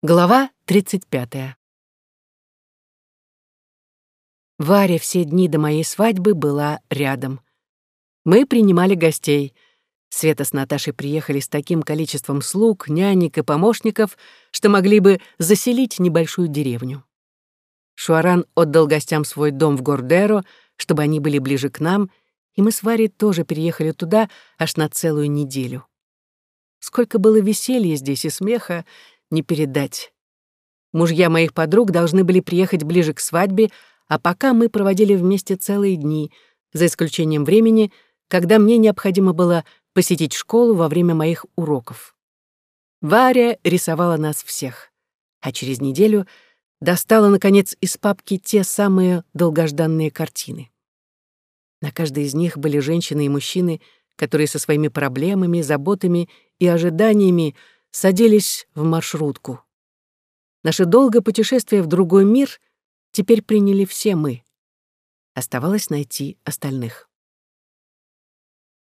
Глава 35. Варя все дни до моей свадьбы была рядом. Мы принимали гостей. Света с Наташей приехали с таким количеством слуг, нянек и помощников, что могли бы заселить небольшую деревню. Шуаран отдал гостям свой дом в Гордеро, чтобы они были ближе к нам, и мы с Варей тоже переехали туда аж на целую неделю. Сколько было веселья здесь и смеха, не передать. Мужья моих подруг должны были приехать ближе к свадьбе, а пока мы проводили вместе целые дни, за исключением времени, когда мне необходимо было посетить школу во время моих уроков. Варя рисовала нас всех, а через неделю достала, наконец, из папки те самые долгожданные картины. На каждой из них были женщины и мужчины, которые со своими проблемами, заботами и ожиданиями садились в маршрутку. Наше долгое путешествие в другой мир теперь приняли все мы. Оставалось найти остальных.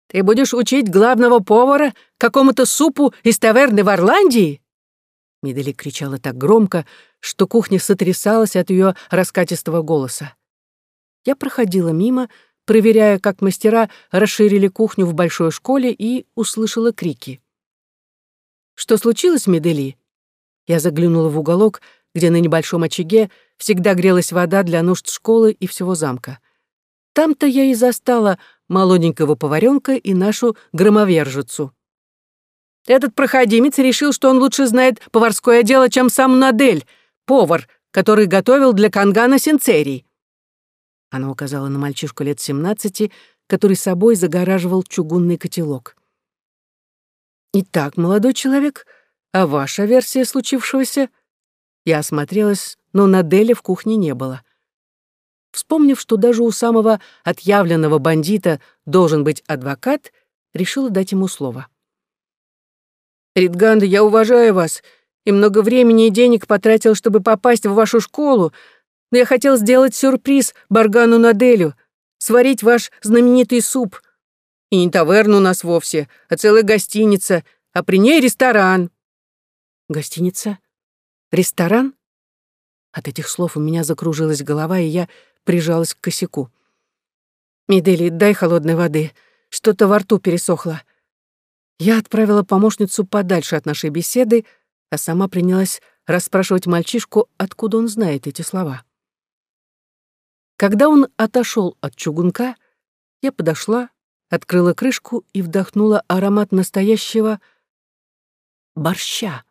«Ты будешь учить главного повара какому-то супу из таверны в Орландии?» Мидели кричала так громко, что кухня сотрясалась от ее раскатистого голоса. Я проходила мимо, проверяя, как мастера расширили кухню в большой школе, и услышала крики. Что случилось, Медели?» Я заглянула в уголок, где на небольшом очаге всегда грелась вода для нужд школы и всего замка. Там-то я и застала молоденького поваренка и нашу громовержицу. Этот проходимец решил, что он лучше знает поварское дело, чем сам Надель, повар, который готовил для Кангана синцерий. Она указала на мальчишку лет семнадцати, который собой загораживал чугунный котелок. «Итак, молодой человек, а ваша версия случившегося?» Я осмотрелась, но на Деле в кухне не было. Вспомнив, что даже у самого отъявленного бандита должен быть адвокат, решила дать ему слово. «Ридганда, я уважаю вас и много времени и денег потратил, чтобы попасть в вашу школу, но я хотел сделать сюрприз Баргану Наделю, сварить ваш знаменитый суп. И не таверна у нас вовсе, а целая гостиница, а при ней ресторан». «Гостиница? Ресторан?» От этих слов у меня закружилась голова, и я прижалась к косяку. «Медели, дай холодной воды. Что-то во рту пересохло». Я отправила помощницу подальше от нашей беседы, а сама принялась расспрашивать мальчишку, откуда он знает эти слова. Когда он отошел от чугунка, я подошла, открыла крышку и вдохнула аромат настоящего борща.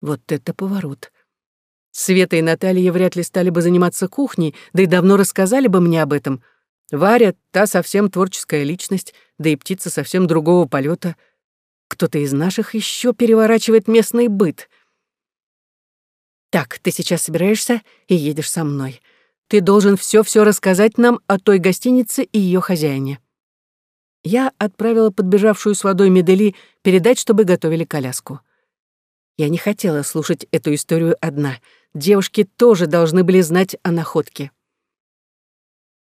Вот это поворот. Света и Наталья вряд ли стали бы заниматься кухней, да и давно рассказали бы мне об этом. Варя — та совсем творческая личность, да и птица совсем другого полета. Кто-то из наших еще переворачивает местный быт. Так, ты сейчас собираешься и едешь со мной. Ты должен все-все рассказать нам о той гостинице и ее хозяине я отправила подбежавшую с водой Медели передать, чтобы готовили коляску. Я не хотела слушать эту историю одна. Девушки тоже должны были знать о находке.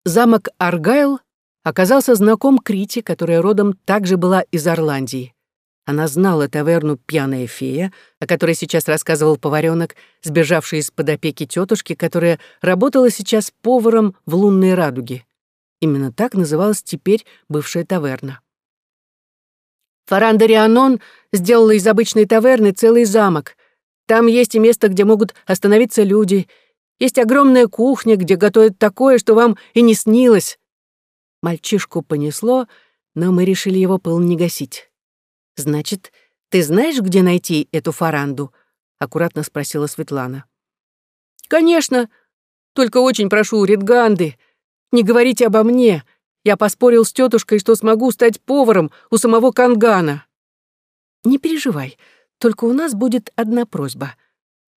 Замок Аргайл оказался знаком Крите, которая родом также была из Орландии. Она знала таверну «Пьяная фея», о которой сейчас рассказывал поваренок, сбежавший из-под опеки тетушки, которая работала сейчас поваром в «Лунной радуге». Именно так называлась теперь бывшая таверна. Фаранда Рианон сделала из обычной таверны целый замок. Там есть и место, где могут остановиться люди. Есть огромная кухня, где готовят такое, что вам и не снилось. Мальчишку понесло, но мы решили его пыл не гасить. «Значит, ты знаешь, где найти эту фаранду?» — аккуратно спросила Светлана. «Конечно. Только очень прошу, Ридганды, не говорите обо мне. Я поспорил с тетушкой, что смогу стать поваром у самого Кангана. Не переживай, только у нас будет одна просьба.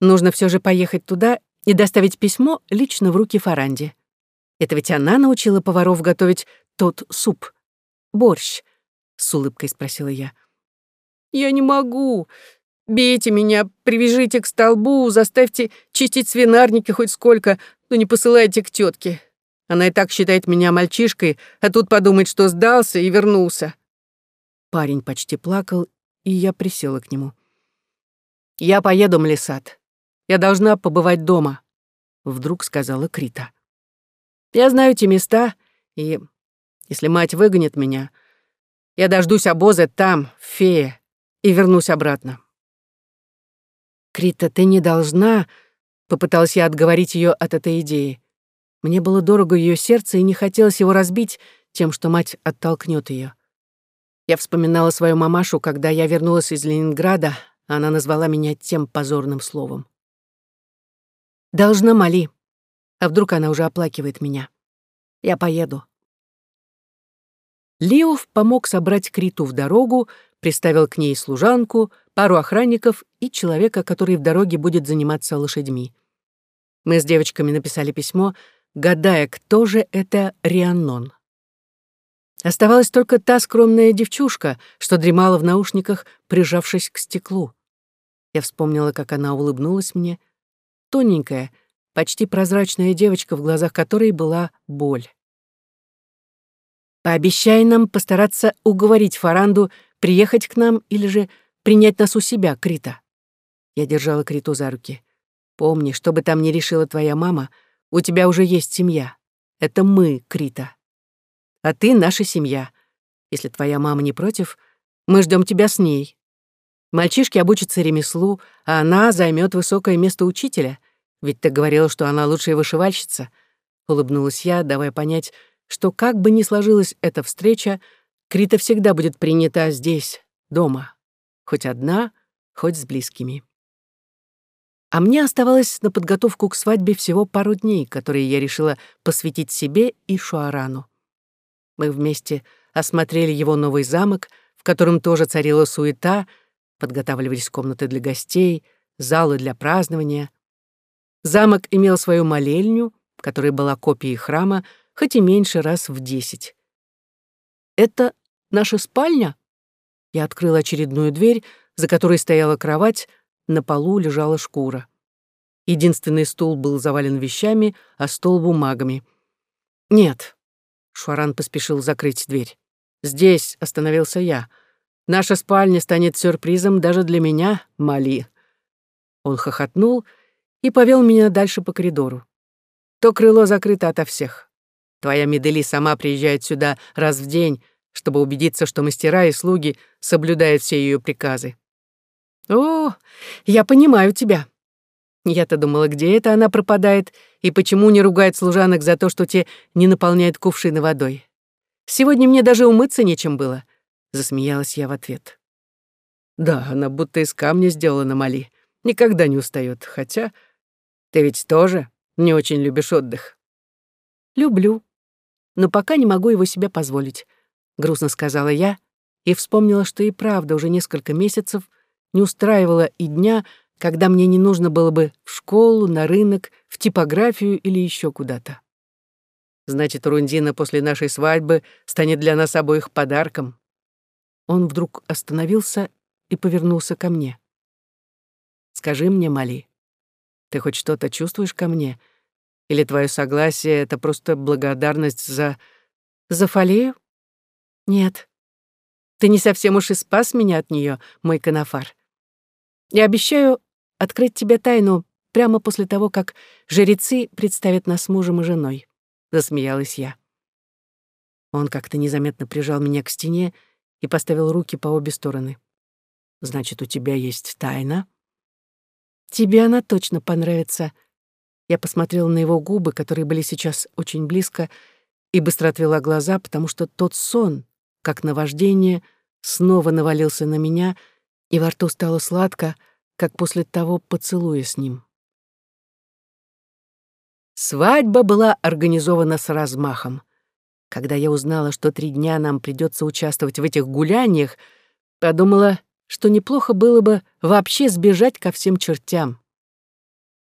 Нужно все же поехать туда и доставить письмо лично в руки Фаранде. Это ведь она научила поваров готовить тот суп. Борщ, с улыбкой спросила я. Я не могу. Бейте меня, привяжите к столбу, заставьте чистить свинарники хоть сколько, но не посылайте к тетке. Она и так считает меня мальчишкой, а тут подумает, что сдался и вернулся». Парень почти плакал, и я присела к нему. «Я поеду, Млисат. Я должна побывать дома», — вдруг сказала Крита. «Я знаю эти места, и если мать выгонит меня, я дождусь обоза там, в Фее, и вернусь обратно». «Крита, ты не должна...» — попыталась я отговорить ее от этой идеи. Мне было дорого ее сердце, и не хотелось его разбить тем, что мать оттолкнет ее. Я вспоминала свою мамашу, когда я вернулась из Ленинграда, она назвала меня тем позорным словом. «Должна Мали. А вдруг она уже оплакивает меня? Я поеду». Лиов помог собрать Криту в дорогу, приставил к ней служанку, пару охранников и человека, который в дороге будет заниматься лошадьми. Мы с девочками написали письмо, гадая, кто же это Рианнон. Оставалась только та скромная девчушка, что дремала в наушниках, прижавшись к стеклу. Я вспомнила, как она улыбнулась мне. Тоненькая, почти прозрачная девочка, в глазах которой была боль. «Пообещай нам постараться уговорить Фаранду приехать к нам или же принять нас у себя, Крита». Я держала Криту за руки. «Помни, что бы там ни решила твоя мама, у тебя уже есть семья. Это мы, Крита. А ты наша семья. Если твоя мама не против, мы ждем тебя с ней. Мальчишки обучатся ремеслу, а она займет высокое место учителя. Ведь ты говорила, что она лучшая вышивальщица. Улыбнулась я, давая понять, что как бы ни сложилась эта встреча, Крита всегда будет принята здесь, дома. Хоть одна, хоть с близкими. А мне оставалось на подготовку к свадьбе всего пару дней, которые я решила посвятить себе и Шуарану. Мы вместе осмотрели его новый замок, в котором тоже царила суета — подготавливались комнаты для гостей, залы для празднования. Замок имел свою молельню, которая была копией храма, хоть и меньше раз в десять. «Это наша спальня?» Я открыла очередную дверь, за которой стояла кровать, на полу лежала шкура. Единственный стул был завален вещами, а стол — бумагами. «Нет», — Шуаран поспешил закрыть дверь. «Здесь остановился я. Наша спальня станет сюрпризом даже для меня, Мали». Он хохотнул и повел меня дальше по коридору. То крыло закрыто ото всех. Твоя Медели сама приезжает сюда раз в день, чтобы убедиться, что мастера и слуги соблюдают все ее приказы. О, я понимаю тебя. Я-то думала, где это она пропадает и почему не ругает служанок за то, что те не наполняют кувшины водой. Сегодня мне даже умыться нечем было. Засмеялась я в ответ. Да, она будто из камня сделана, Мали. Никогда не устает. Хотя ты ведь тоже не очень любишь отдых. Люблю, но пока не могу его себе позволить, грустно сказала я и вспомнила, что и правда уже несколько месяцев не устраивала и дня, когда мне не нужно было бы в школу, на рынок, в типографию или еще куда-то. Значит, Рундина после нашей свадьбы станет для нас обоих подарком. Он вдруг остановился и повернулся ко мне. «Скажи мне, Мали, ты хоть что-то чувствуешь ко мне? Или твое согласие — это просто благодарность за... за Фалею? Нет. Ты не совсем уж и спас меня от нее, мой канафар. Я обещаю открыть тебе тайну прямо после того, как жрецы представят нас мужем и женой», — засмеялась я. Он как-то незаметно прижал меня к стене и поставил руки по обе стороны. «Значит, у тебя есть тайна?» «Тебе она точно понравится». Я посмотрела на его губы, которые были сейчас очень близко, и быстро отвела глаза, потому что тот сон, как наваждение, снова навалился на меня, и во рту стало сладко, как после того поцелуя с ним. Свадьба была организована с размахом. Когда я узнала, что три дня нам придется участвовать в этих гуляниях, подумала, что неплохо было бы вообще сбежать ко всем чертям.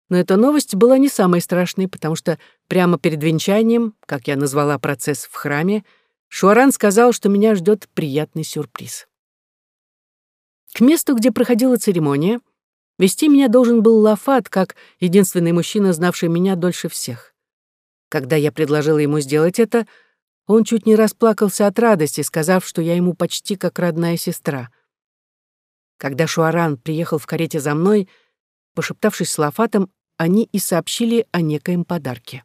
Но эта новость была не самой страшной, потому что прямо перед венчанием, как я назвала процесс в храме, Шуаран сказал, что меня ждет приятный сюрприз. К месту, где проходила церемония, вести меня должен был Лафат, как единственный мужчина, знавший меня дольше всех. Когда я предложила ему сделать это, он чуть не расплакался от радости, сказав, что я ему почти как родная сестра. Когда Шуаран приехал в карете за мной, пошептавшись с Лафатом, они и сообщили о некоем подарке.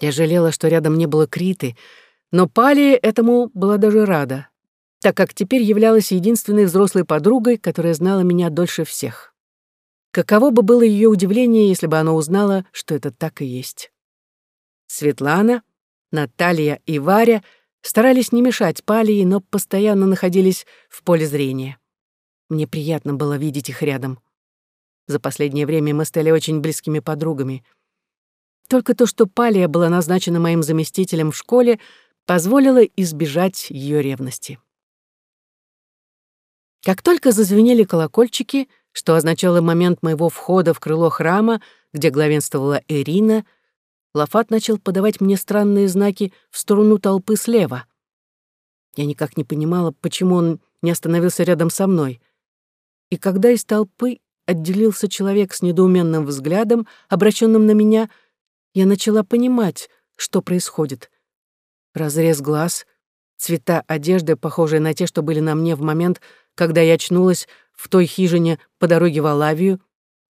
Я жалела, что рядом не было Криты, но Палия этому была даже рада, так как теперь являлась единственной взрослой подругой, которая знала меня дольше всех. Каково бы было ее удивление, если бы она узнала, что это так и есть. Светлана, Наталья и Варя старались не мешать Палии, но постоянно находились в поле зрения. Мне приятно было видеть их рядом. За последнее время мы стали очень близкими подругами. Только то, что Палия была назначена моим заместителем в школе, позволило избежать ее ревности. Как только зазвенели колокольчики, что означало момент моего входа в крыло храма, где главенствовала Ирина, Лафат начал подавать мне странные знаки в сторону толпы слева. Я никак не понимала, почему он не остановился рядом со мной. И когда из толпы отделился человек с недоуменным взглядом, обращенным на меня, я начала понимать, что происходит. Разрез глаз, цвета одежды, похожие на те, что были на мне в момент, когда я очнулась в той хижине по дороге в Алавию,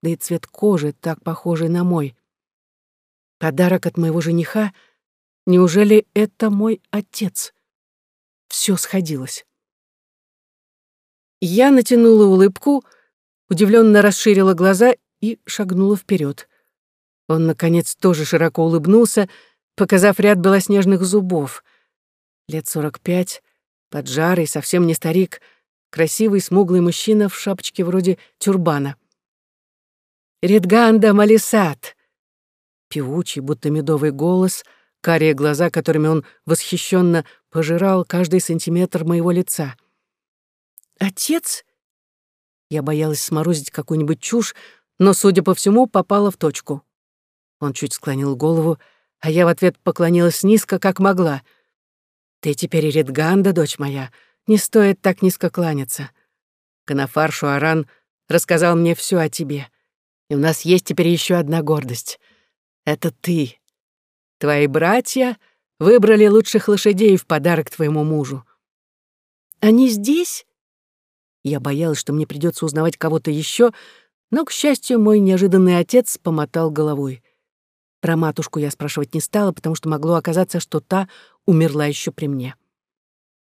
да и цвет кожи так похожий на мой. Подарок от моего жениха? Неужели это мой отец? Все сходилось. Я натянула улыбку, удивленно расширила глаза и шагнула вперед. Он, наконец, тоже широко улыбнулся, показав ряд белоснежных зубов. Лет сорок пять, поджарый, совсем не старик — красивый смуглый мужчина в шапочке вроде тюрбана. «Редганда Малисат!» Певучий, будто медовый голос, карие глаза, которыми он восхищенно пожирал каждый сантиметр моего лица. «Отец?» Я боялась сморозить какую-нибудь чушь, но, судя по всему, попала в точку. Он чуть склонил голову, а я в ответ поклонилась низко, как могла. «Ты теперь Редганда, дочь моя», не стоит так низко кланяться. Канафар Шуаран рассказал мне все о тебе. И у нас есть теперь еще одна гордость. Это ты. Твои братья выбрали лучших лошадей в подарок твоему мужу. Они здесь? Я боялась, что мне придется узнавать кого-то еще, но, к счастью, мой неожиданный отец помотал головой. Про матушку я спрашивать не стала, потому что могло оказаться, что та умерла еще при мне.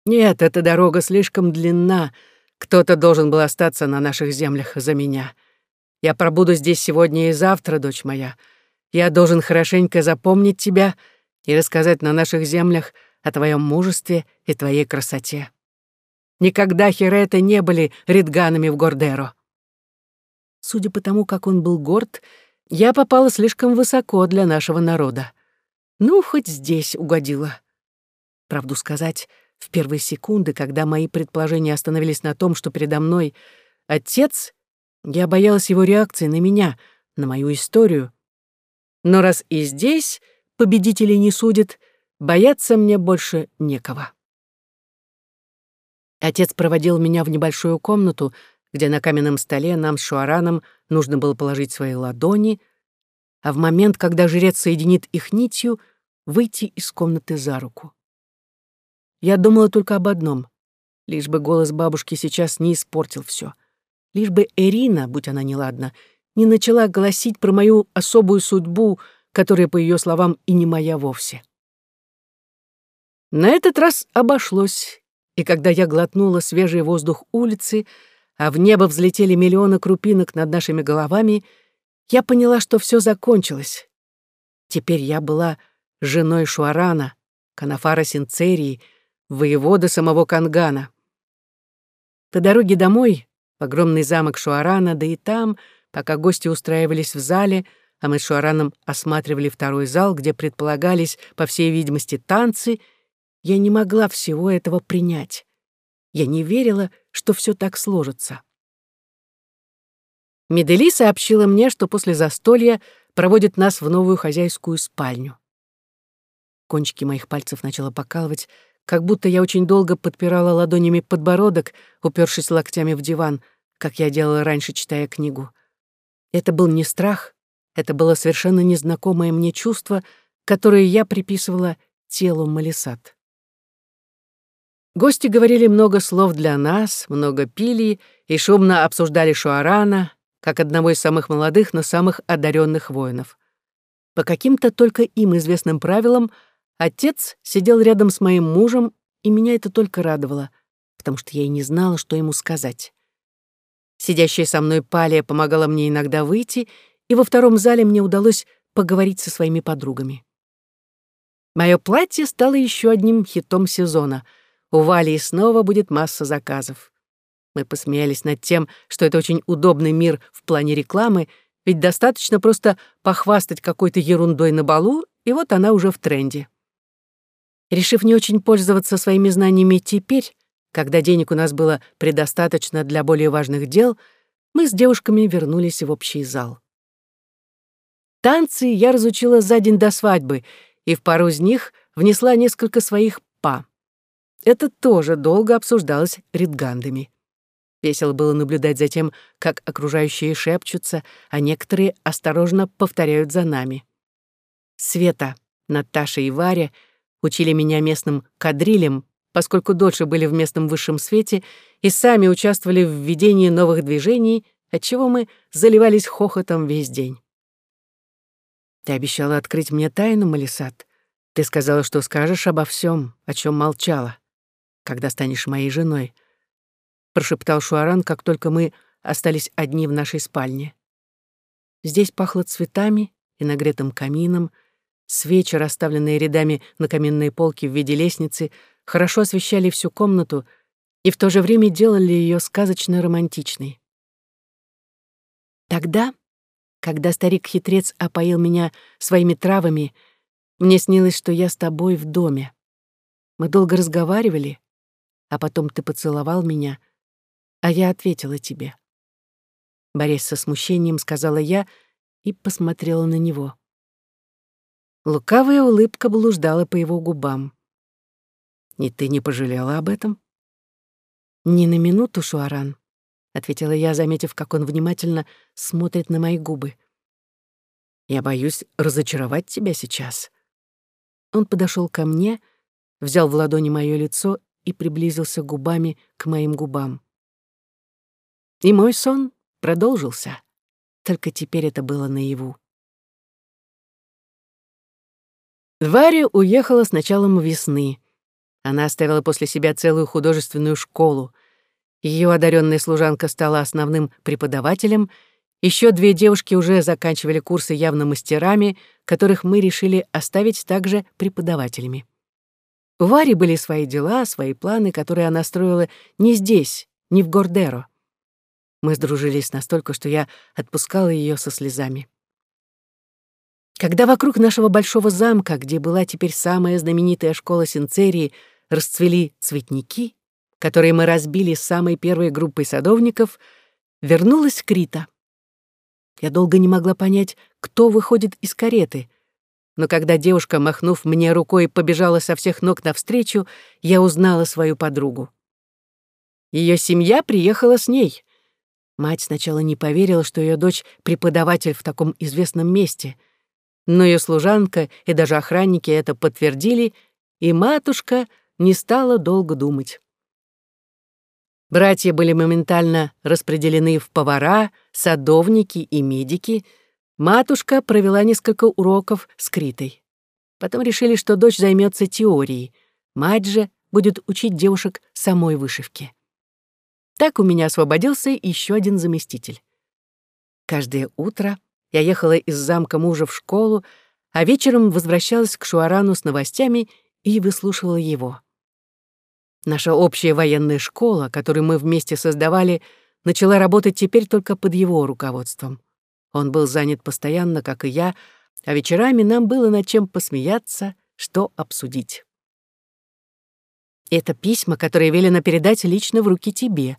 Нет, эта дорога слишком длинна. Кто-то должен был остаться на наших землях за меня. Я пробуду здесь сегодня и завтра, дочь моя. Я должен хорошенько запомнить тебя и рассказать на наших землях о твоем мужестве и твоей красоте. Никогда хереты не были ридганами в Гордеро. Судя по тому, как он был горд, я попала слишком высоко для нашего народа. Ну, хоть здесь угодила. Правду сказать, в первые секунды, когда мои предположения остановились на том, что передо мной отец, я боялась его реакции на меня, на мою историю. Но раз и здесь победителей не судят, бояться мне больше некого. Отец проводил меня в небольшую комнату, где на каменном столе нам с Шуараном нужно было положить свои ладони, а в момент, когда жрец соединит их нитью, выйти из комнаты за руку. Я думала только об одном. Лишь бы голос бабушки сейчас не испортил все. Лишь бы Эрина, будь она неладна, не начала гласить про мою особую судьбу, которая, по ее словам, и не моя вовсе. На этот раз обошлось, и когда я глотнула свежий воздух улицы, а в небо взлетели миллионы крупинок над нашими головами, я поняла, что все закончилось. Теперь я была женой Шуарана, Канафара Синцерии, воевода самого Кангана. По дороге домой, в огромный замок Шуарана, да и там, пока гости устраивались в зале, а мы с Шуараном осматривали второй зал, где предполагались, по всей видимости, танцы, я не могла всего этого принять. Я не верила, что все так сложится. Медели сообщила мне, что после застолья проводит нас в новую хозяйскую спальню. Кончики моих пальцев начало покалывать, как будто я очень долго подпирала ладонями подбородок, упершись локтями в диван, как я делала раньше, читая книгу. Это был не страх, это было совершенно незнакомое мне чувство, которое я приписывала телу Малисат. Гости говорили много слов для нас, много пили и шумно обсуждали Шуарана, как одного из самых молодых, но самых одаренных воинов. По каким-то только им известным правилам отец сидел рядом с моим мужем, и меня это только радовало, потому что я и не знала, что ему сказать. Сидящая со мной Палия помогала мне иногда выйти, и во втором зале мне удалось поговорить со своими подругами. Мое платье стало еще одним хитом сезона — у Вали снова будет масса заказов. Мы посмеялись над тем, что это очень удобный мир в плане рекламы, ведь достаточно просто похвастать какой-то ерундой на балу, и вот она уже в тренде. Решив не очень пользоваться своими знаниями теперь, когда денег у нас было предостаточно для более важных дел, мы с девушками вернулись в общий зал. Танцы я разучила за день до свадьбы, и в пару из них внесла несколько своих па. Это тоже долго обсуждалось редгандами. Весело было наблюдать за тем, как окружающие шепчутся, а некоторые осторожно повторяют за нами. Света, Наташа и Варя учили меня местным кадрилем, поскольку дольше были в местном высшем свете и сами участвовали в введении новых движений, отчего мы заливались хохотом весь день. «Ты обещала открыть мне тайну, Малисат. Ты сказала, что скажешь обо всем, о чем молчала когда станешь моей женой», — прошептал Шуаран, как только мы остались одни в нашей спальне. Здесь пахло цветами и нагретым камином, свечи, расставленные рядами на каменной полке в виде лестницы, хорошо освещали всю комнату и в то же время делали ее сказочно романтичной. Тогда, когда старик-хитрец опоил меня своими травами, мне снилось, что я с тобой в доме. Мы долго разговаривали, а потом ты поцеловал меня, а я ответила тебе. Борясь со смущением, сказала я и посмотрела на него. Лукавая улыбка блуждала по его губам. «И ты не пожалела об этом?» «Ни на минуту, Шуаран», — ответила я, заметив, как он внимательно смотрит на мои губы. «Я боюсь разочаровать тебя сейчас». Он подошел ко мне, взял в ладони мое лицо и приблизился губами к моим губам. И мой сон продолжился, только теперь это было наяву. Варя уехала с началом весны. Она оставила после себя целую художественную школу. Ее одаренная служанка стала основным преподавателем. Еще две девушки уже заканчивали курсы явно мастерами, которых мы решили оставить также преподавателями. У Вари были свои дела, свои планы, которые она строила не здесь, не в Гордеро. Мы сдружились настолько, что я отпускала ее со слезами. Когда вокруг нашего большого замка, где была теперь самая знаменитая школа Синцерии, расцвели цветники, которые мы разбили с самой первой группой садовников, вернулась Крита. Я долго не могла понять, кто выходит из кареты, но когда девушка, махнув мне рукой, побежала со всех ног навстречу, я узнала свою подругу. Ее семья приехала с ней. Мать сначала не поверила, что ее дочь — преподаватель в таком известном месте, но ее служанка и даже охранники это подтвердили, и матушка не стала долго думать. Братья были моментально распределены в повара, садовники и медики — Матушка провела несколько уроков с Критой. Потом решили, что дочь займется теорией. Мать же будет учить девушек самой вышивке. Так у меня освободился еще один заместитель. Каждое утро я ехала из замка мужа в школу, а вечером возвращалась к Шуарану с новостями и выслушивала его. Наша общая военная школа, которую мы вместе создавали, начала работать теперь только под его руководством. Он был занят постоянно, как и я, а вечерами нам было над чем посмеяться, что обсудить. Это письма, которые велено передать лично в руки тебе.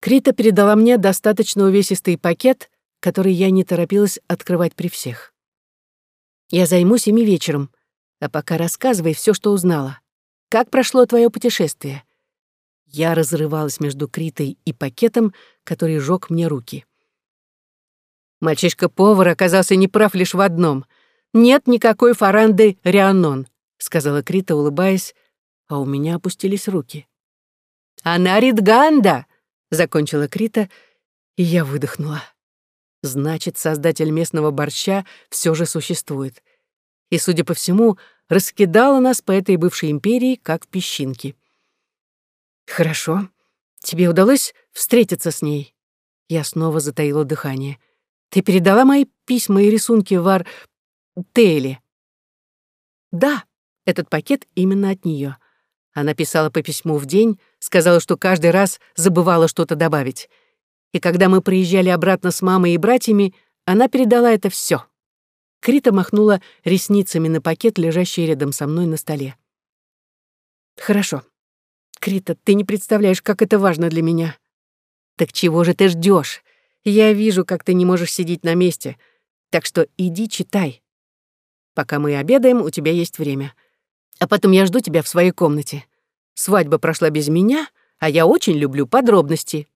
Крита передала мне достаточно увесистый пакет, который я не торопилась открывать при всех. Я займусь ими вечером, а пока рассказывай все, что узнала. Как прошло твое путешествие? Я разрывалась между Критой и пакетом, который жёг мне руки. Мальчишка-повар оказался неправ лишь в одном. «Нет никакой фаранды Рианон», — сказала Крита, улыбаясь, а у меня опустились руки. «Она Ридганда!» — закончила Крита, и я выдохнула. Значит, создатель местного борща все же существует. И, судя по всему, раскидала нас по этой бывшей империи, как в. «Хорошо. Тебе удалось встретиться с ней?» Я снова затаила дыхание. «Ты передала мои письма и рисунки в Ар... Тейли?» «Да, этот пакет именно от нее. Она писала по письму в день, сказала, что каждый раз забывала что-то добавить. И когда мы приезжали обратно с мамой и братьями, она передала это все. Крита махнула ресницами на пакет, лежащий рядом со мной на столе. «Хорошо. Крита, ты не представляешь, как это важно для меня. Так чего же ты ждешь? Я вижу, как ты не можешь сидеть на месте. Так что иди читай. Пока мы обедаем, у тебя есть время. А потом я жду тебя в своей комнате. Свадьба прошла без меня, а я очень люблю подробности».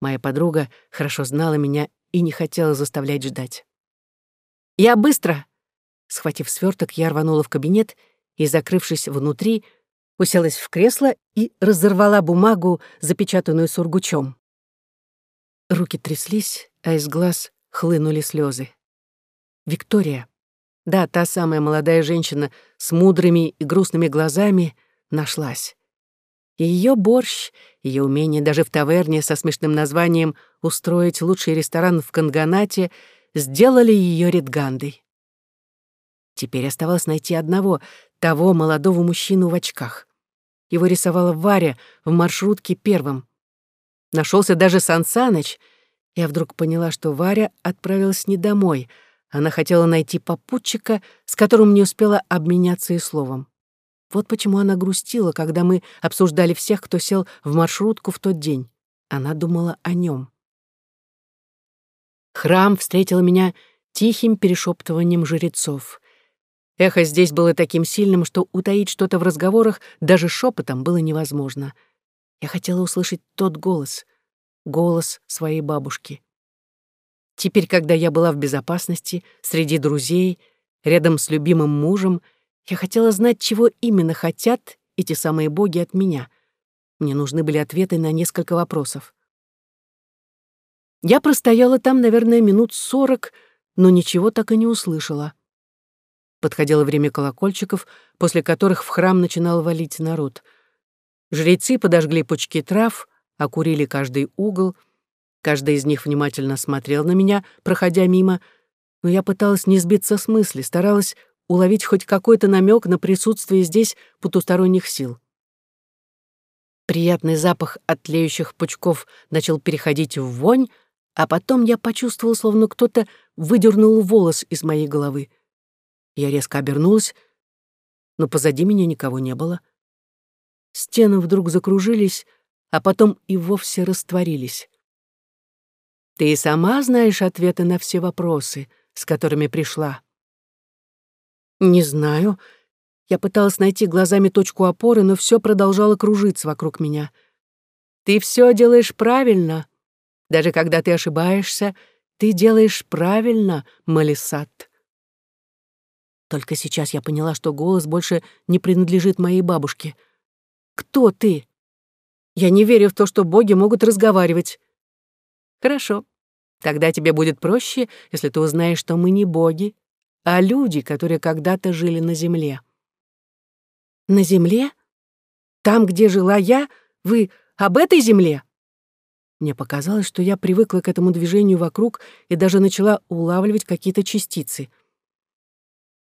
Моя подруга хорошо знала меня и не хотела заставлять ждать. «Я быстро!» Схватив сверток, я рванула в кабинет и, закрывшись внутри, уселась в кресло и разорвала бумагу, запечатанную сургучом. Руки тряслись, а из глаз хлынули слезы. Виктория, да, та самая молодая женщина с мудрыми и грустными глазами, нашлась. Ее борщ, ее умение даже в таверне со смешным названием устроить лучший ресторан в Канганате сделали ее редгандой. Теперь оставалось найти одного, того молодого мужчину в очках. Его рисовала Варя в маршрутке первым. Нашелся даже Сан Саныч. Я вдруг поняла, что Варя отправилась не домой. Она хотела найти попутчика, с которым не успела обменяться и словом. Вот почему она грустила, когда мы обсуждали всех, кто сел в маршрутку в тот день. Она думала о нем. Храм встретил меня тихим перешептыванием жрецов. Эхо здесь было таким сильным, что утаить что-то в разговорах даже шепотом было невозможно. Я хотела услышать тот голос, голос своей бабушки. Теперь, когда я была в безопасности, среди друзей, рядом с любимым мужем, я хотела знать, чего именно хотят эти самые боги от меня. Мне нужны были ответы на несколько вопросов. Я простояла там, наверное, минут сорок, но ничего так и не услышала. Подходило время колокольчиков, после которых в храм начинал валить народ. Жрецы подожгли пучки трав, окурили каждый угол. Каждый из них внимательно смотрел на меня, проходя мимо, но я пыталась не сбиться с мысли, старалась уловить хоть какой-то намек на присутствие здесь потусторонних сил. Приятный запах от тлеющих пучков начал переходить в вонь, а потом я почувствовала, словно кто-то выдернул волос из моей головы. Я резко обернулась, но позади меня никого не было. Стены вдруг закружились, а потом и вовсе растворились. Ты и сама знаешь ответы на все вопросы, с которыми пришла. Не знаю. Я пыталась найти глазами точку опоры, но все продолжало кружиться вокруг меня. Ты все делаешь правильно. Даже когда ты ошибаешься, ты делаешь правильно, Малисат. Только сейчас я поняла, что голос больше не принадлежит моей бабушке. Кто ты? Я не верю в то, что боги могут разговаривать. Хорошо. Тогда тебе будет проще, если ты узнаешь, что мы не боги, а люди, которые когда-то жили на земле. На земле? Там, где жила я? Вы об этой земле? Мне показалось, что я привыкла к этому движению вокруг и даже начала улавливать какие-то частицы.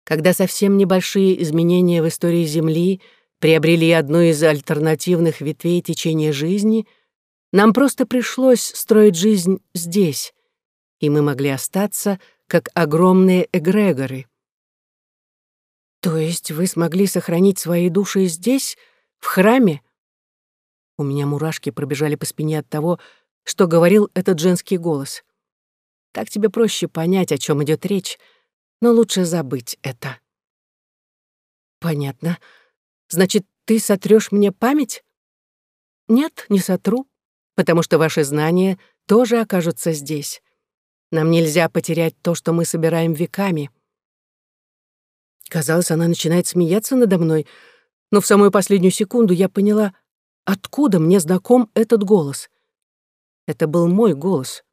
Когда совсем небольшие изменения в истории Земли приобрели одну из альтернативных ветвей течения жизни, нам просто пришлось строить жизнь здесь, и мы могли остаться как огромные эгрегоры. То есть вы смогли сохранить свои души здесь, в храме? У меня мурашки пробежали по спине от того, что говорил этот женский голос. Так тебе проще понять, о чем идет речь, но лучше забыть это. Понятно. Значит, ты сотрешь мне память? Нет, не сотру, потому что ваши знания тоже окажутся здесь. Нам нельзя потерять то, что мы собираем веками. Казалось, она начинает смеяться надо мной, но в самую последнюю секунду я поняла, откуда мне знаком этот голос? Это был мой голос.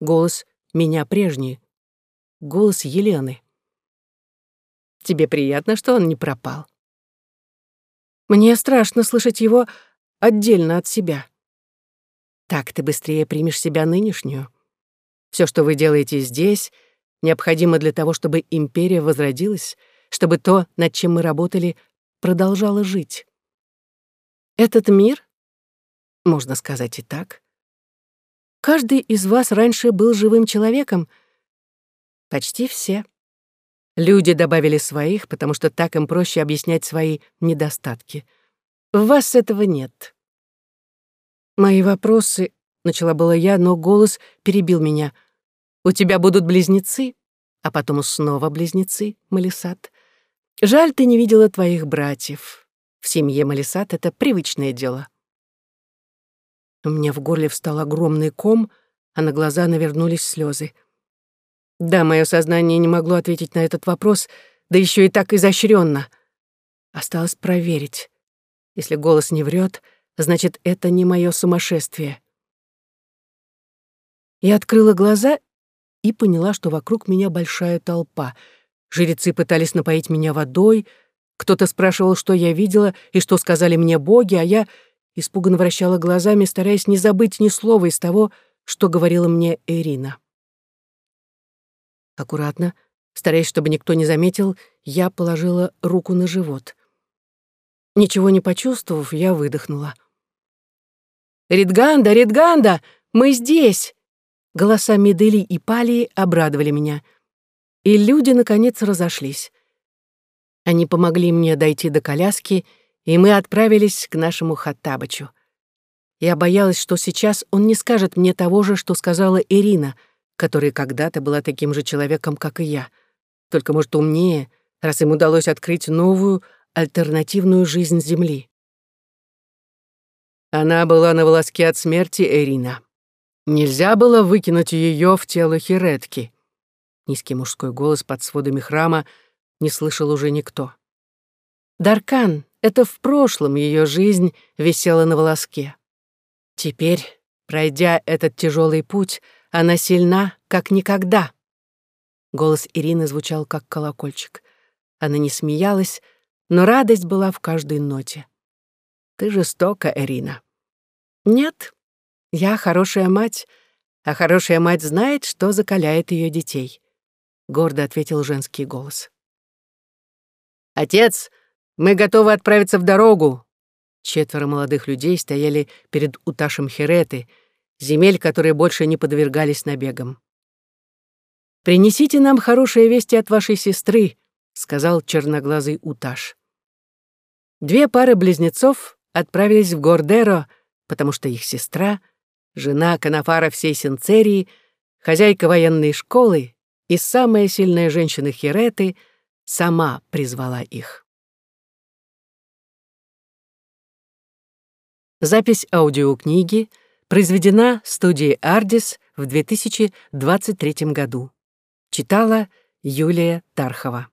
Голос меня прежний. Голос Елены. Тебе приятно, что он не пропал? Мне страшно слышать его отдельно от себя. Так ты быстрее примешь себя нынешнюю. Все, что вы делаете здесь, необходимо для того, чтобы империя возродилась, чтобы то, над чем мы работали, продолжало жить. Этот мир, можно сказать и так, каждый из вас раньше был живым человеком, почти все. Люди добавили своих, потому что так им проще объяснять свои недостатки. В вас этого нет. Мои вопросы, начала была я, но голос перебил меня. У тебя будут близнецы, а потом снова близнецы, Малисат. Жаль, ты не видела твоих братьев. В семье Малисат это привычное дело. У меня в горле встал огромный ком, а на глаза навернулись слезы. Да, мое сознание не могло ответить на этот вопрос, да еще и так изощренно. Осталось проверить. Если голос не врет, значит, это не мое сумасшествие. Я открыла глаза и поняла, что вокруг меня большая толпа. Жрецы пытались напоить меня водой, кто-то спрашивал, что я видела и что сказали мне боги, а я испуганно вращала глазами, стараясь не забыть ни слова из того, что говорила мне Ирина. Аккуратно, стараясь, чтобы никто не заметил, я положила руку на живот. Ничего не почувствовав, я выдохнула. «Ридганда, Ридганда, мы здесь!» Голоса Медели и Палии обрадовали меня. И люди, наконец, разошлись. Они помогли мне дойти до коляски, и мы отправились к нашему Хаттабычу. Я боялась, что сейчас он не скажет мне того же, что сказала Ирина — которая когда-то была таким же человеком, как и я, только, может, умнее, раз им удалось открыть новую, альтернативную жизнь Земли. Она была на волоске от смерти Эрина. Нельзя было выкинуть ее в тело Хиретки. Низкий мужской голос под сводами храма не слышал уже никто. Даркан, это в прошлом ее жизнь висела на волоске. Теперь, пройдя этот тяжелый путь, она сильна, как никогда. Голос Ирины звучал, как колокольчик. Она не смеялась, но радость была в каждой ноте. «Ты жестока, Ирина». «Нет, я хорошая мать, а хорошая мать знает, что закаляет ее детей», — гордо ответил женский голос. «Отец, мы готовы отправиться в дорогу!» Четверо молодых людей стояли перед Уташем Хереты — земель, которые больше не подвергались набегам. «Принесите нам хорошие вести от вашей сестры», — сказал черноглазый Уташ. Две пары близнецов отправились в Гордеро, потому что их сестра, жена Канафара всей Синцерии, хозяйка военной школы и самая сильная женщина Хиреты, сама призвала их. Запись аудиокниги — Произведена студией «Ардис» в 2023 году. Читала Юлия Тархова.